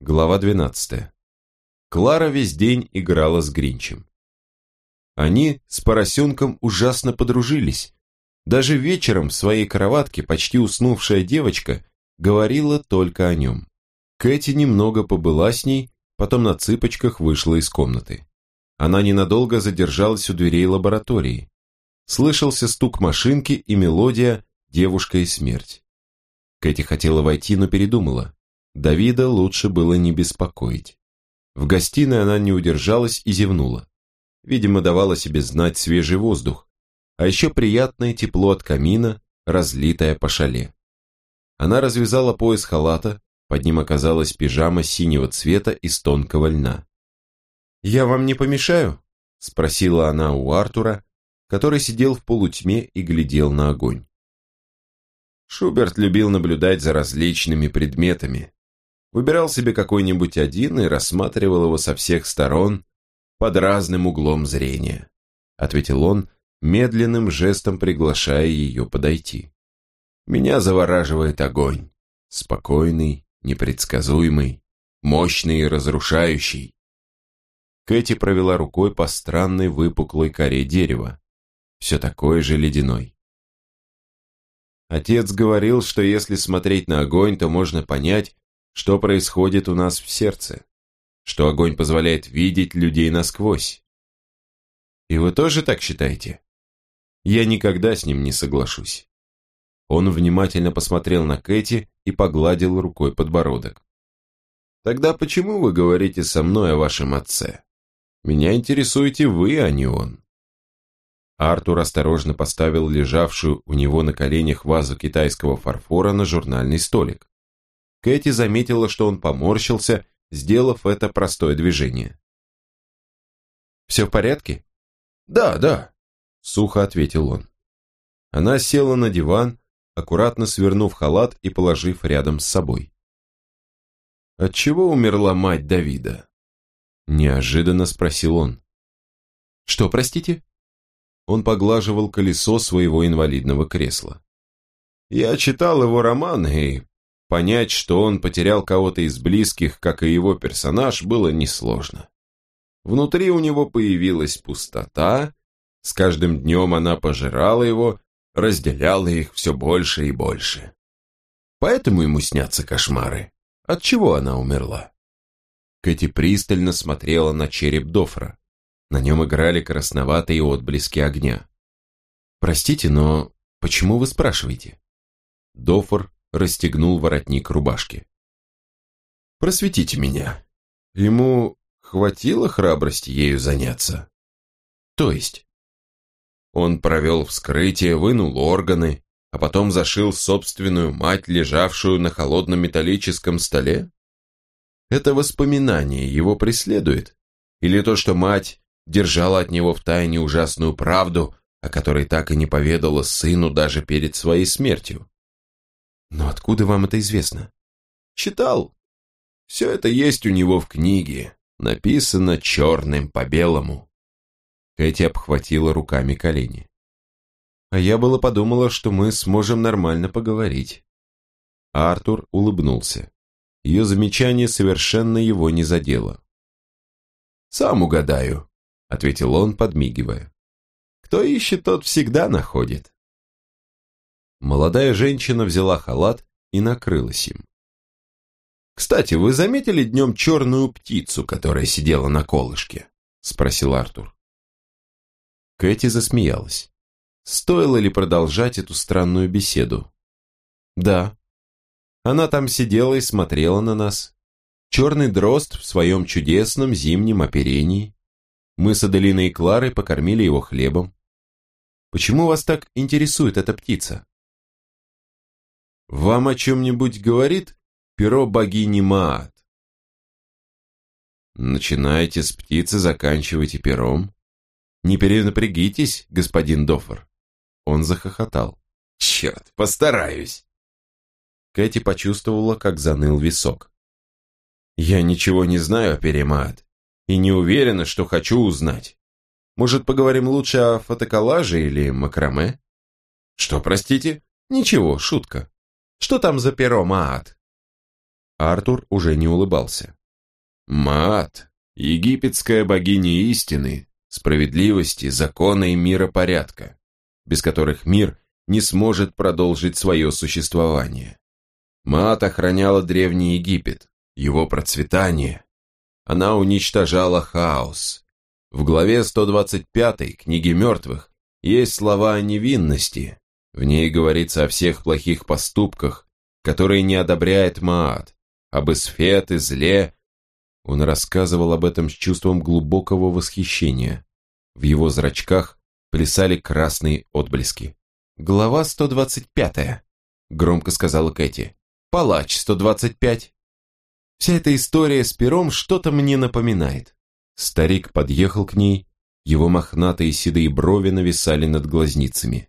Глава 12. Клара весь день играла с Гринчем. Они с поросенком ужасно подружились. Даже вечером в своей кроватке почти уснувшая девочка говорила только о нем. Кэти немного побыла с ней, потом на цыпочках вышла из комнаты. Она ненадолго задержалась у дверей лаборатории. Слышался стук машинки и мелодия «Девушка и смерть». Кэти хотела войти, но передумала. Давида лучше было не беспокоить. В гостиной она не удержалась и зевнула. Видимо, давала себе знать свежий воздух, а еще приятное тепло от камина, разлитое по шале. Она развязала пояс халата, под ним оказалась пижама синего цвета из тонкого льна. «Я вам не помешаю?» – спросила она у Артура, который сидел в полутьме и глядел на огонь. Шуберт любил наблюдать за различными предметами, выбирал себе какой-нибудь один и рассматривал его со всех сторон под разным углом зрения, ответил он, медленным жестом приглашая ее подойти. Меня завораживает огонь, спокойный, непредсказуемый, мощный и разрушающий. Кэти провела рукой по странной выпуклой коре дерева, все такой же ледяной. Отец говорил, что если смотреть на огонь, то можно понять, что происходит у нас в сердце, что огонь позволяет видеть людей насквозь. И вы тоже так считаете? Я никогда с ним не соглашусь. Он внимательно посмотрел на Кэти и погладил рукой подбородок. Тогда почему вы говорите со мной о вашем отце? Меня интересуете вы, а не он. Артур осторожно поставил лежавшую у него на коленях вазу китайского фарфора на журнальный столик. Кэти заметила, что он поморщился, сделав это простое движение. «Все в порядке?» «Да, да», — сухо ответил он. Она села на диван, аккуратно свернув халат и положив рядом с собой. «Отчего умерла мать Давида?» Неожиданно спросил он. «Что, простите?» Он поглаживал колесо своего инвалидного кресла. «Я читал его роман и Понять, что он потерял кого-то из близких, как и его персонаж, было несложно. Внутри у него появилась пустота, с каждым днем она пожирала его, разделяла их все больше и больше. Поэтому ему снятся кошмары. От чего она умерла? Кэти пристально смотрела на череп Дофра. На нем играли красноватые отблески огня. «Простите, но почему вы спрашиваете?» Дофор расстегнул воротник рубашки. «Просветите меня. Ему хватило храбрости ею заняться?» «То есть?» Он провел вскрытие, вынул органы, а потом зашил собственную мать, лежавшую на холодном металлическом столе? Это воспоминание его преследует? Или то, что мать держала от него в тайне ужасную правду, о которой так и не поведала сыну даже перед своей смертью? Но откуда вам это известно? Читал. Все это есть у него в книге. Написано черным по белому. Кэти обхватила руками колени. А я было подумала, что мы сможем нормально поговорить. Артур улыбнулся. Ее замечание совершенно его не задело. «Сам угадаю», — ответил он, подмигивая. «Кто ищет, тот всегда находит». Молодая женщина взяла халат и накрылась им. «Кстати, вы заметили днем черную птицу, которая сидела на колышке?» – спросил Артур. Кэти засмеялась. Стоило ли продолжать эту странную беседу? «Да». Она там сидела и смотрела на нас. Черный дрозд в своем чудесном зимнем оперении. Мы с Аделиной и Кларой покормили его хлебом. Почему вас так интересует эта птица? Вам о чем-нибудь говорит перо богини Маат? Начинаете с птицы, заканчивайте пером. Не перенапрягитесь, господин Доффер. Он захохотал. Черт, постараюсь. Кэти почувствовала, как заныл висок. Я ничего не знаю о пере Маат и не уверена, что хочу узнать. Может, поговорим лучше о фотоколлаже или макраме? Что, простите? Ничего, шутка. Что там за перо, Маат? Артур уже не улыбался. Маат, египетская богиня истины, справедливости, закона и миропорядка, без которых мир не сможет продолжить свое существование. Маат охраняла Древний Египет, его процветание. Она уничтожала хаос. В главе 125 книги мертвых есть слова о невинности. В ней говорится о всех плохих поступках, которые не одобряет Маат, об Исфет и зле. Он рассказывал об этом с чувством глубокого восхищения. В его зрачках плясали красные отблески. «Глава 125», — громко сказала Кэти. «Палач 125». Вся эта история с пером что-то мне напоминает. Старик подъехал к ней, его мохнатые седые брови нависали над глазницами.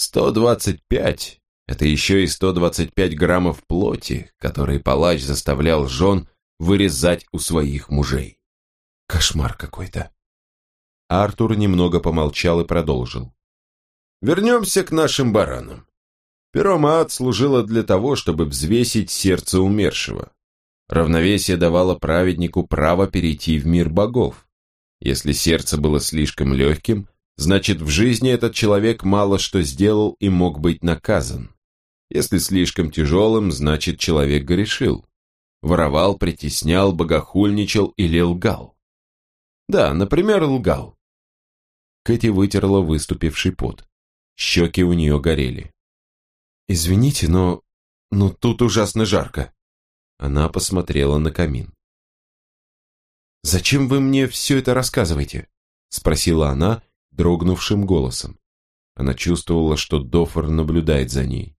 «Сто двадцать пять — это еще и сто двадцать пять граммов плоти, которые палач заставлял жен вырезать у своих мужей. Кошмар какой-то». Артур немного помолчал и продолжил. «Вернемся к нашим баранам. Перомаат служила для того, чтобы взвесить сердце умершего. Равновесие давало праведнику право перейти в мир богов. Если сердце было слишком легким, значит в жизни этот человек мало что сделал и мог быть наказан. Если слишком тяжелым, значит человек грешил. Воровал, притеснял, богохульничал или лгал. Да, например, лгал. Кэти вытерла выступивший пот. Щеки у нее горели. «Извините, но... но тут ужасно жарко». Она посмотрела на камин. «Зачем вы мне все это рассказываете?» Спросила она дрогнувшим голосом. Она чувствовала, что Дофор наблюдает за ней.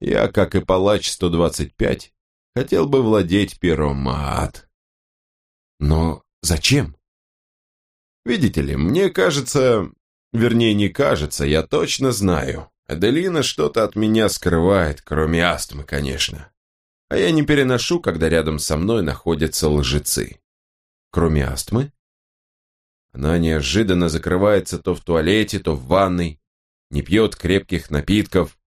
«Я, как и палач 125, хотел бы владеть пером Маат». «Но зачем?» «Видите ли, мне кажется, вернее не кажется, я точно знаю, Аделина что-то от меня скрывает, кроме астмы, конечно. А я не переношу, когда рядом со мной находятся лжецы. Кроме астмы? Она неожиданно закрывается то в туалете, то в ванной, не пьет крепких напитков.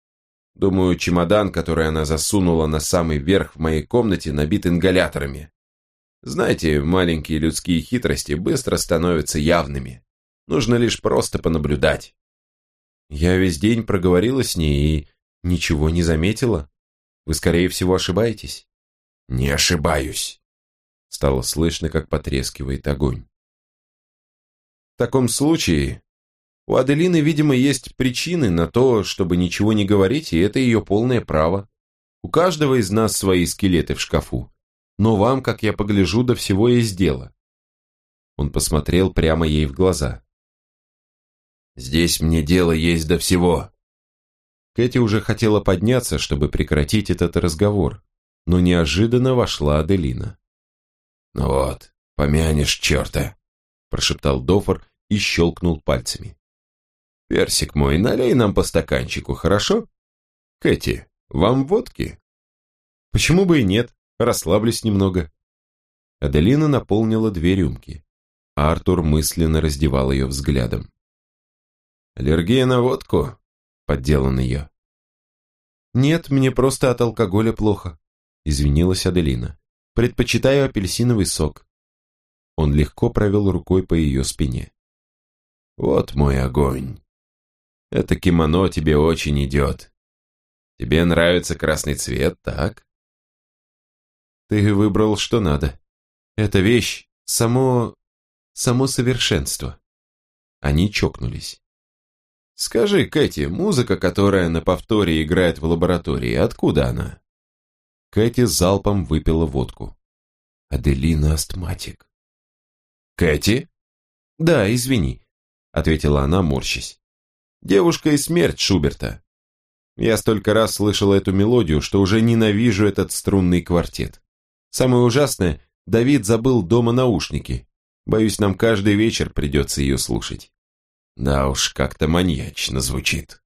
Думаю, чемодан, который она засунула на самый верх в моей комнате, набит ингаляторами. Знаете, маленькие людские хитрости быстро становятся явными. Нужно лишь просто понаблюдать. Я весь день проговорила с ней и ничего не заметила. Вы, скорее всего, ошибаетесь. Не ошибаюсь. Стало слышно, как потрескивает огонь. В таком случае, у Аделины, видимо, есть причины на то, чтобы ничего не говорить, и это ее полное право. У каждого из нас свои скелеты в шкафу. Но вам, как я погляжу, до всего есть дело. Он посмотрел прямо ей в глаза. Здесь мне дело есть до всего. Кэти уже хотела подняться, чтобы прекратить этот разговор, но неожиданно вошла Аделина. «Ну вот, помянешь черта», – прошептал Дофор и щелкнул пальцами. «Персик мой, налей нам по стаканчику, хорошо? Кэти, вам водки?» «Почему бы и нет? Расслаблюсь немного». Аделина наполнила две рюмки. а Артур мысленно раздевал ее взглядом. «Аллергия на водку?» – поддел ее. «Нет, мне просто от алкоголя плохо», – извинилась Аделина. «Предпочитаю апельсиновый сок». Он легко провел рукой по ее спине. «Вот мой огонь. Это кимоно тебе очень идет. Тебе нравится красный цвет, так?» «Ты выбрал, что надо. Эта вещь – само... само совершенство». Они чокнулись. Скажи, Кэти, музыка, которая на повторе играет в лаборатории, откуда она? Кэти залпом выпила водку. Аделина астматик. Кэти? Да, извини, ответила она, морщась. Девушка и смерть Шуберта. Я столько раз слышала эту мелодию, что уже ненавижу этот струнный квартет. Самое ужасное, Давид забыл дома наушники. Боюсь, нам каждый вечер придется ее слушать. Да уж, как-то маньячно звучит.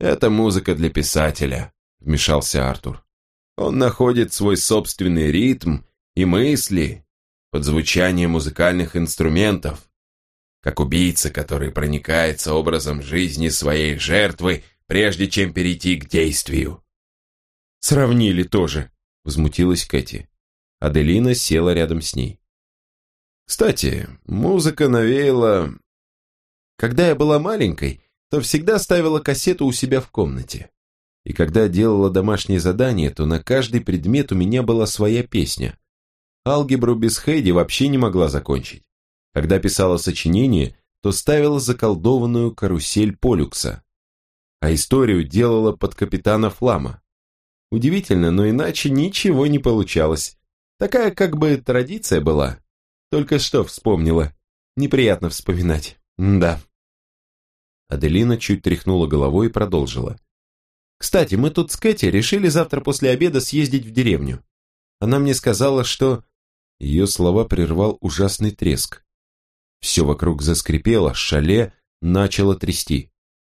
«Это музыка для писателя», — вмешался Артур. «Он находит свой собственный ритм и мысли под звучание музыкальных инструментов, как убийца, который проникается образом жизни своей жертвы, прежде чем перейти к действию. Сравнили тоже, возмутилась Кэти. Аделина села рядом с ней. Кстати, музыка навеяла... Когда я была маленькой, то всегда ставила кассету у себя в комнате. И когда делала домашние задания, то на каждый предмет у меня была своя песня. Алгебру без Хейди вообще не могла закончить. Когда писала сочинение, то ставила заколдованную карусель Полюкса. А историю делала под капитана Флама. Удивительно, но иначе ничего не получалось. Такая как бы традиция была. Только что вспомнила. Неприятно вспоминать. да. Аделина чуть тряхнула головой и продолжила. «Кстати, мы тут с Кэти решили завтра после обеда съездить в деревню. Она мне сказала, что...» Ее слова прервал ужасный треск. Все вокруг заскрипело, шале начало трясти.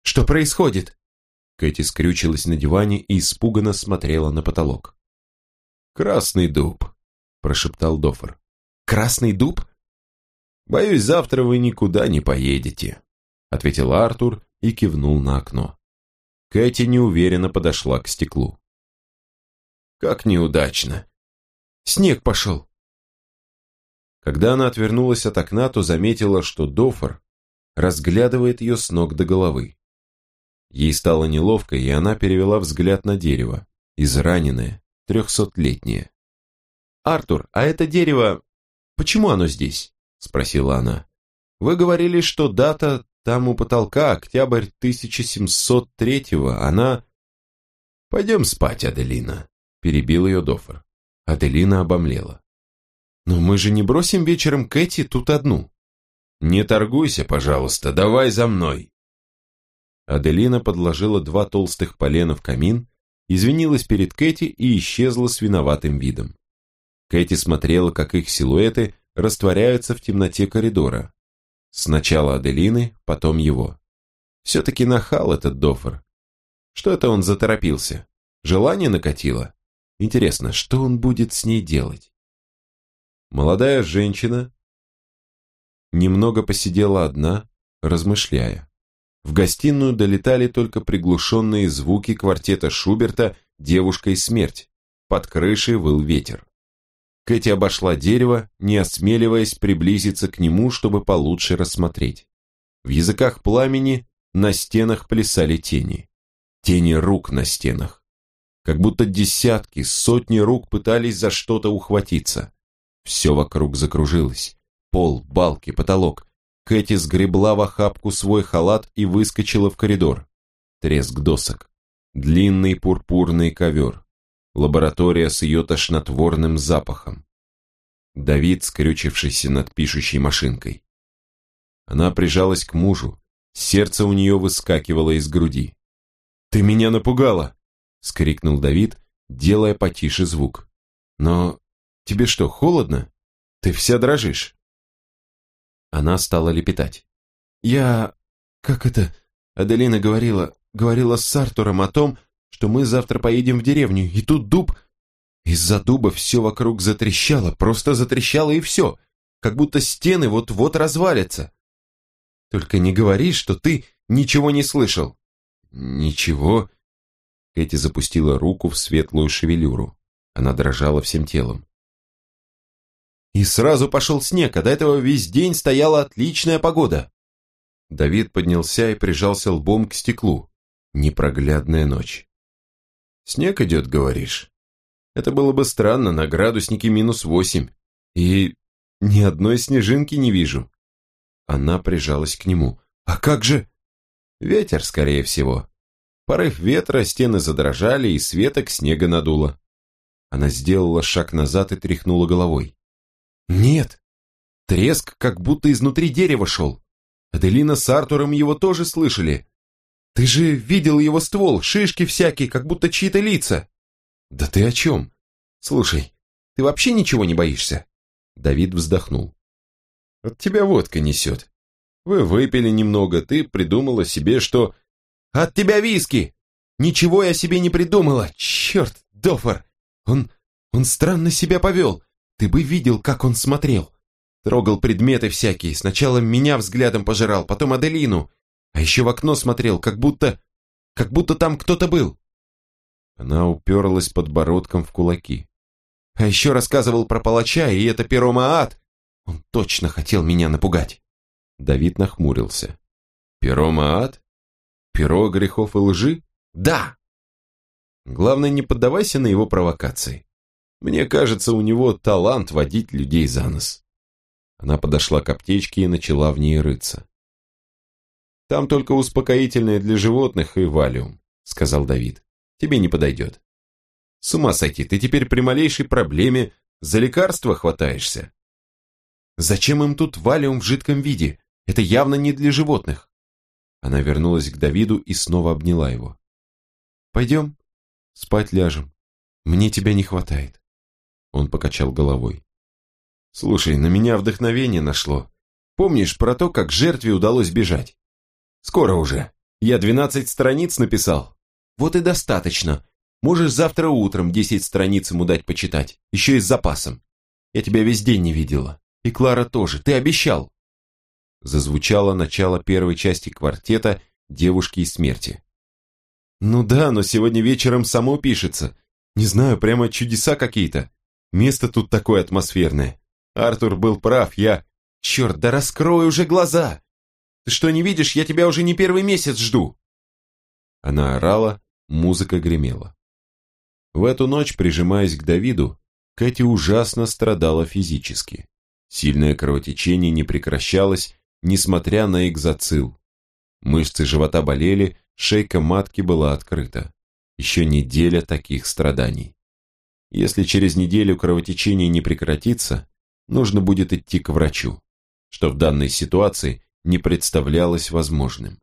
«Что происходит?» Кэти скрючилась на диване и испуганно смотрела на потолок. «Красный дуб», – прошептал Дофор. «Красный дуб?» «Боюсь, завтра вы никуда не поедете», — ответил Артур и кивнул на окно. Кэти неуверенно подошла к стеклу. «Как неудачно! Снег пошел!» Когда она отвернулась от окна, то заметила, что Дофор разглядывает ее с ног до головы. Ей стало неловко, и она перевела взгляд на дерево, израненное, трехсотлетнее. «Артур, а это дерево «Почему оно здесь?» – спросила она. «Вы говорили, что дата там у потолка, октябрь 1703-го, она...» «Пойдем спать, Аделина», – перебил ее Дофор. Аделина обомлела. «Но мы же не бросим вечером Кэти тут одну». «Не торгуйся, пожалуйста, давай за мной». Аделина подложила два толстых полена в камин, извинилась перед Кэти и исчезла с виноватым видом. Кэти смотрела, как их силуэты растворяются в темноте коридора. Сначала Аделины, потом его. Все-таки нахал этот Дофор. Что это он заторопился? Желание накатило? Интересно, что он будет с ней делать? Молодая женщина немного посидела одна, размышляя. В гостиную долетали только приглушенные звуки квартета Шуберта «Девушка и смерть». Под крышей выл ветер. Кэти обошла дерево, не осмеливаясь приблизиться к нему, чтобы получше рассмотреть. В языках пламени на стенах плясали тени. Тени рук на стенах. Как будто десятки, сотни рук пытались за что-то ухватиться. Все вокруг закружилось. Пол, балки, потолок. Кэти сгребла в охапку свой халат и выскочила в коридор. Треск досок. Длинный пурпурный ковер лаборатория с ее тошнотворным запахом. Давид, скрючившийся над пишущей машинкой. Она прижалась к мужу, сердце у нее выскакивало из груди. «Ты меня напугала!» — скрикнул Давид, делая потише звук. «Но тебе что, холодно? Ты вся дрожишь!» Она стала лепетать. «Я... как это...» Аделина говорила, говорила с Артуром о том, что мы завтра поедем в деревню, и тут дуб... Из-за дуба все вокруг затрещало, просто затрещало и все, как будто стены вот-вот развалятся. Только не говори, что ты ничего не слышал. Ничего. Кэти запустила руку в светлую шевелюру. Она дрожала всем телом. И сразу пошел снег, а до этого весь день стояла отличная погода. Давид поднялся и прижался лбом к стеклу. Непроглядная ночь. Снег идет, говоришь? Это было бы странно, на градуснике минус восемь. И ни одной снежинки не вижу. Она прижалась к нему. А как же? Ветер, скорее всего. Порыв ветра, стены задрожали, и светок снега надуло. Она сделала шаг назад и тряхнула головой. Нет, треск как будто изнутри дерева шел. Аделина с Артуром его тоже слышали. Ты же видел его ствол, шишки всякие, как будто чьи-то лица. Да ты о чем? Слушай, ты вообще ничего не боишься? Давид вздохнул. От тебя водка несет. Вы выпили немного, ты придумала себе, что... От тебя виски! Ничего я себе не придумала, черт, Дофор! Он... он странно себя повел. Ты бы видел, как он смотрел. Трогал предметы всякие, сначала меня взглядом пожирал, потом Аделину. А еще в окно смотрел, как будто... как будто там кто-то был. Она уперлась подбородком в кулаки. А еще рассказывал про палача, и это перо Маат. Он точно хотел меня напугать. Давид нахмурился. Перо Маат? Перо грехов и лжи? Да! Главное, не поддавайся на его провокации. Мне кажется, у него талант водить людей за нос. Она подошла к аптечке и начала в ней рыться. «Там только успокоительное для животных и валиум», — сказал Давид. «Тебе не подойдет». «С ума сойти, ты теперь при малейшей проблеме за лекарства хватаешься». «Зачем им тут валиум в жидком виде? Это явно не для животных». Она вернулась к Давиду и снова обняла его. «Пойдем, спать ляжем. Мне тебя не хватает». Он покачал головой. «Слушай, на меня вдохновение нашло. Помнишь про то, как жертве удалось бежать? Скоро уже. Я двенадцать страниц написал. Вот и достаточно. Можешь завтра утром десять страниц ему дать почитать, еще и с запасом. Я тебя весь день не видела. И Клара тоже. Ты обещал». Зазвучало начало первой части квартета «Девушки и смерти». «Ну да, но сегодня вечером само пишется. Не знаю, прямо чудеса какие-то. Место тут такое атмосферное. Артур был прав, я... Черт, да раскрой уже глаза! Ты что, не видишь, я тебя уже не первый месяц жду!» Она орала, музыка гремела. В эту ночь, прижимаясь к Давиду, Кэти ужасно страдала физически. Сильное кровотечение не прекращалось, несмотря на экзоцил. Мышцы живота болели, шейка матки была открыта. Еще неделя таких страданий. Если через неделю кровотечение не прекратится, нужно будет идти к врачу, что в данной ситуации не представлялось возможным.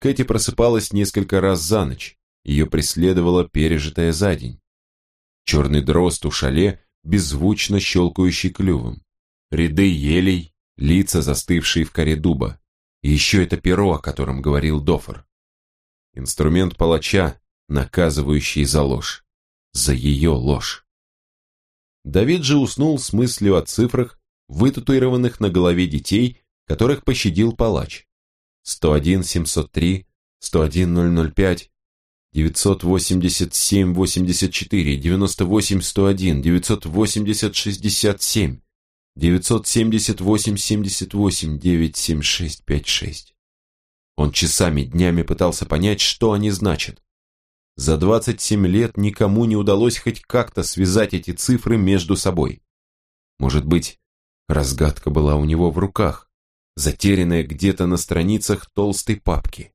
Кэти просыпалась несколько раз за ночь, ее преследовала пережитая за день. Черный дрозд у шале, беззвучно щелкающий клювом. Ряды елей, лица, застывшие в коре дуба. И еще это перо, о котором говорил Дофор. Инструмент палача, наказывающий за ложь за ее ложь. Давид же уснул с мыслью о цифрах, вытатуированных на голове детей, которых пощадил палач. 101 703, 101 005, 987 84, 98 101, 980 67, 978 78, 976 56. Он часами, днями пытался понять, что они значат. За 27 лет никому не удалось хоть как-то связать эти цифры между собой. Может быть, разгадка была у него в руках, затерянная где-то на страницах толстой папки.